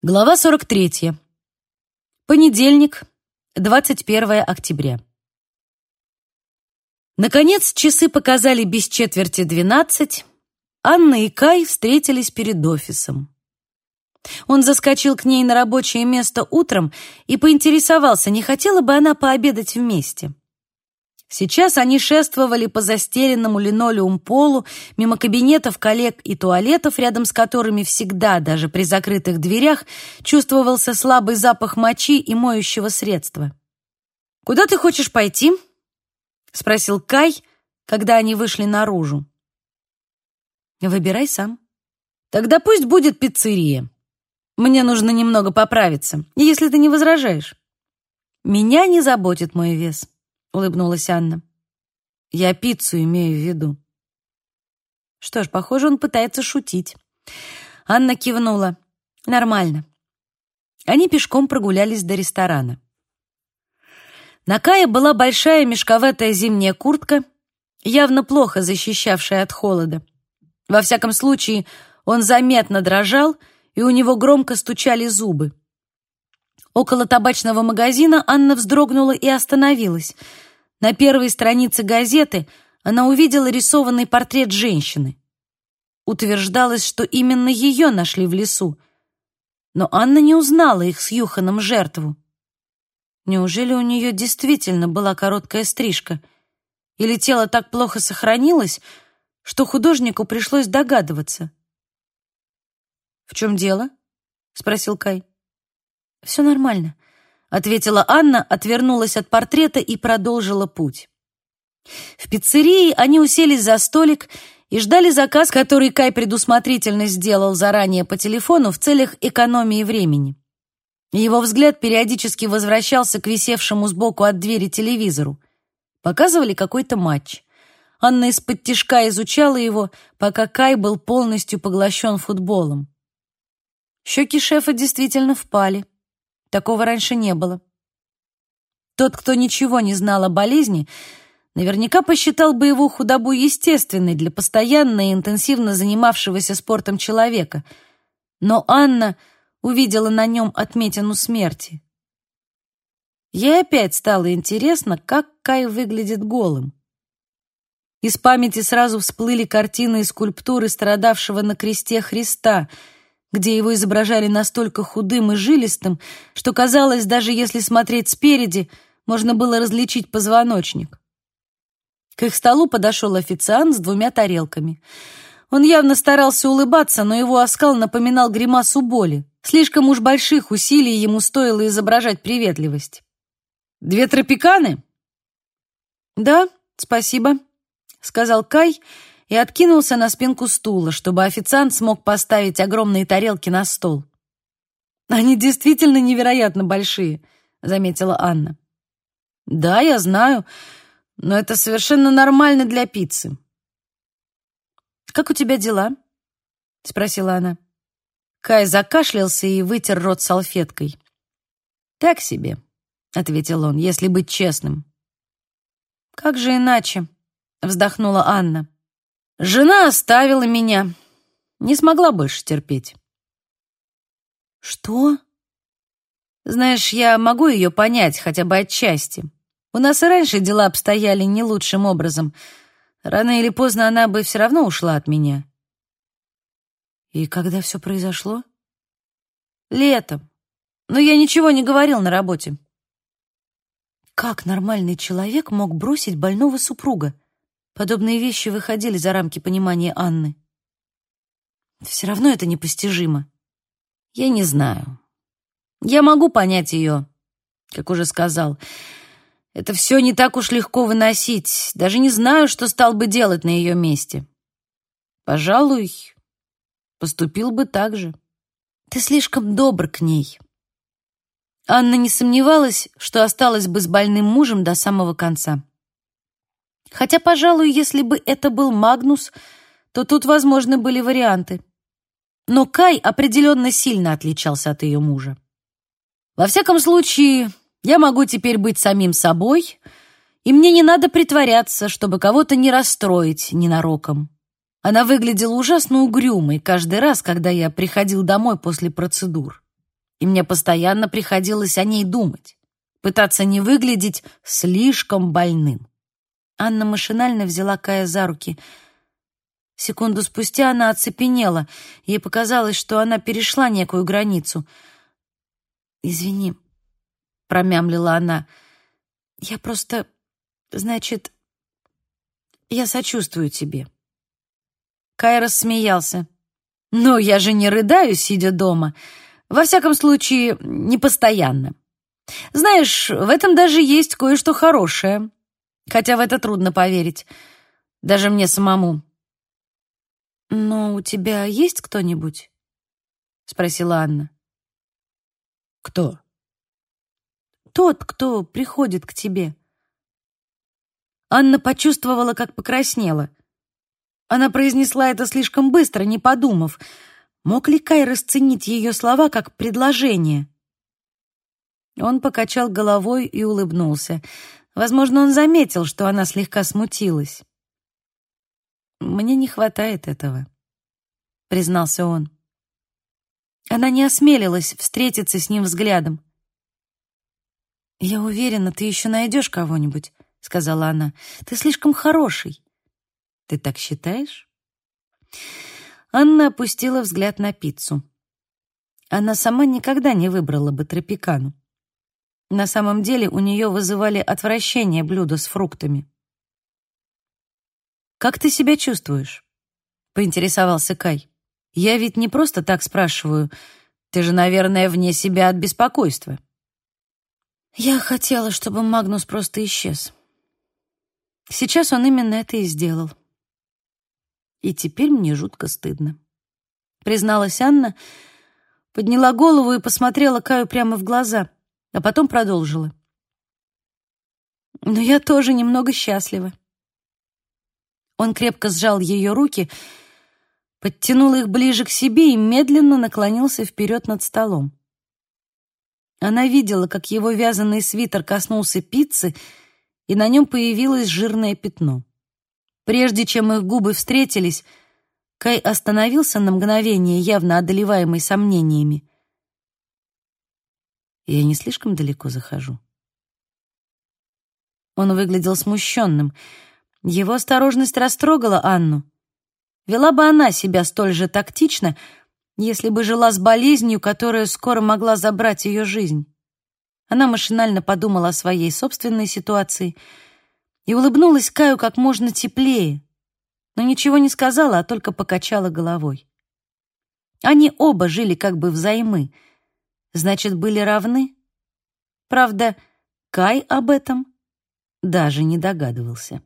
Глава 43. Понедельник, 21 октября. Наконец часы показали без четверти двенадцать. Анна и Кай встретились перед офисом. Он заскочил к ней на рабочее место утром и поинтересовался, не хотела бы она пообедать вместе. Сейчас они шествовали по застеленному линолеум полу, мимо кабинетов коллег и туалетов, рядом с которыми всегда, даже при закрытых дверях, чувствовался слабый запах мочи и моющего средства. «Куда ты хочешь пойти?» — спросил Кай, когда они вышли наружу. «Выбирай сам». «Тогда пусть будет пиццерия. Мне нужно немного поправиться, если ты не возражаешь». «Меня не заботит мой вес». — улыбнулась Анна. «Я пиццу имею в виду». Что ж, похоже, он пытается шутить. Анна кивнула. «Нормально». Они пешком прогулялись до ресторана. На Кае была большая мешковатая зимняя куртка, явно плохо защищавшая от холода. Во всяком случае, он заметно дрожал, и у него громко стучали зубы. Около табачного магазина Анна вздрогнула и остановилась. На первой странице газеты она увидела рисованный портрет женщины. Утверждалось, что именно ее нашли в лесу. Но Анна не узнала их с Юханом жертву. Неужели у нее действительно была короткая стрижка? Или тело так плохо сохранилось, что художнику пришлось догадываться? «В чем дело?» — спросил Кай. «Все нормально», — ответила Анна, отвернулась от портрета и продолжила путь. В пиццерии они уселись за столик и ждали заказ, который Кай предусмотрительно сделал заранее по телефону в целях экономии времени. Его взгляд периодически возвращался к висевшему сбоку от двери телевизору. Показывали какой-то матч. Анна из-под тишка изучала его, пока Кай был полностью поглощен футболом. Щеки шефа действительно впали. Такого раньше не было. Тот, кто ничего не знал о болезни, наверняка посчитал бы его худобу естественной для постоянно и интенсивно занимавшегося спортом человека. Но Анна увидела на нем отметину смерти. Ей опять стало интересно, как Кай выглядит голым. Из памяти сразу всплыли картины и скульптуры страдавшего на кресте Христа — где его изображали настолько худым и жилистым, что казалось, даже если смотреть спереди, можно было различить позвоночник. К их столу подошел официант с двумя тарелками. Он явно старался улыбаться, но его оскал напоминал гримасу боли. Слишком уж больших усилий ему стоило изображать приветливость. «Две тропиканы?» «Да, спасибо», — сказал Кай, — и откинулся на спинку стула, чтобы официант смог поставить огромные тарелки на стол. «Они действительно невероятно большие», — заметила Анна. «Да, я знаю, но это совершенно нормально для пиццы». «Как у тебя дела?» — спросила она. Кай закашлялся и вытер рот салфеткой. «Так себе», — ответил он, — «если быть честным». «Как же иначе?» — вздохнула Анна. Жена оставила меня. Не смогла больше терпеть. Что? Знаешь, я могу ее понять хотя бы отчасти. У нас и раньше дела обстояли не лучшим образом. Рано или поздно она бы все равно ушла от меня. И когда все произошло? Летом. Но я ничего не говорил на работе. Как нормальный человек мог бросить больного супруга? Подобные вещи выходили за рамки понимания Анны. Все равно это непостижимо. Я не знаю. Я могу понять ее, как уже сказал. Это все не так уж легко выносить. Даже не знаю, что стал бы делать на ее месте. Пожалуй, поступил бы так же. Ты слишком добр к ней. Анна не сомневалась, что осталась бы с больным мужем до самого конца. Хотя, пожалуй, если бы это был Магнус, то тут, возможно, были варианты. Но Кай определенно сильно отличался от ее мужа. Во всяком случае, я могу теперь быть самим собой, и мне не надо притворяться, чтобы кого-то не расстроить ненароком. Она выглядела ужасно угрюмой каждый раз, когда я приходил домой после процедур. и мне постоянно приходилось о ней думать, пытаться не выглядеть слишком больным. Анна машинально взяла Кая за руки. Секунду спустя она оцепенела. Ей показалось, что она перешла некую границу. «Извини», — промямлила она. «Я просто... Значит, я сочувствую тебе». Кай рассмеялся. «Но я же не рыдаю, сидя дома. Во всяком случае, не постоянно. Знаешь, в этом даже есть кое-что хорошее. Хотя в это трудно поверить. Даже мне самому». «Но у тебя есть кто-нибудь?» — спросила Анна. «Кто?» «Тот, кто приходит к тебе». Анна почувствовала, как покраснела. Она произнесла это слишком быстро, не подумав. Мог ли Кай расценить ее слова как предложение? Он покачал головой и улыбнулся. Возможно, он заметил, что она слегка смутилась. «Мне не хватает этого», — признался он. Она не осмелилась встретиться с ним взглядом. «Я уверена, ты еще найдешь кого-нибудь», — сказала она. «Ты слишком хороший». «Ты так считаешь?» Анна опустила взгляд на пиццу. Она сама никогда не выбрала бы тропикану. На самом деле у нее вызывали отвращение блюда с фруктами. «Как ты себя чувствуешь?» — поинтересовался Кай. «Я ведь не просто так спрашиваю. Ты же, наверное, вне себя от беспокойства». Я хотела, чтобы Магнус просто исчез. Сейчас он именно это и сделал. И теперь мне жутко стыдно. Призналась Анна, подняла голову и посмотрела Каю прямо в глаза, а потом продолжила. Но я тоже немного счастлива. Он крепко сжал ее руки, подтянул их ближе к себе и медленно наклонился вперед над столом. Она видела, как его вязаный свитер коснулся пиццы, и на нем появилось жирное пятно. Прежде чем их губы встретились, Кай остановился на мгновение, явно одолеваемый сомнениями. «Я не слишком далеко захожу?» Он выглядел смущенным. Его осторожность растрогала Анну. Вела бы она себя столь же тактично, если бы жила с болезнью, которая скоро могла забрать ее жизнь. Она машинально подумала о своей собственной ситуации — и улыбнулась Каю как можно теплее, но ничего не сказала, а только покачала головой. Они оба жили как бы взаймы, значит, были равны. Правда, Кай об этом даже не догадывался.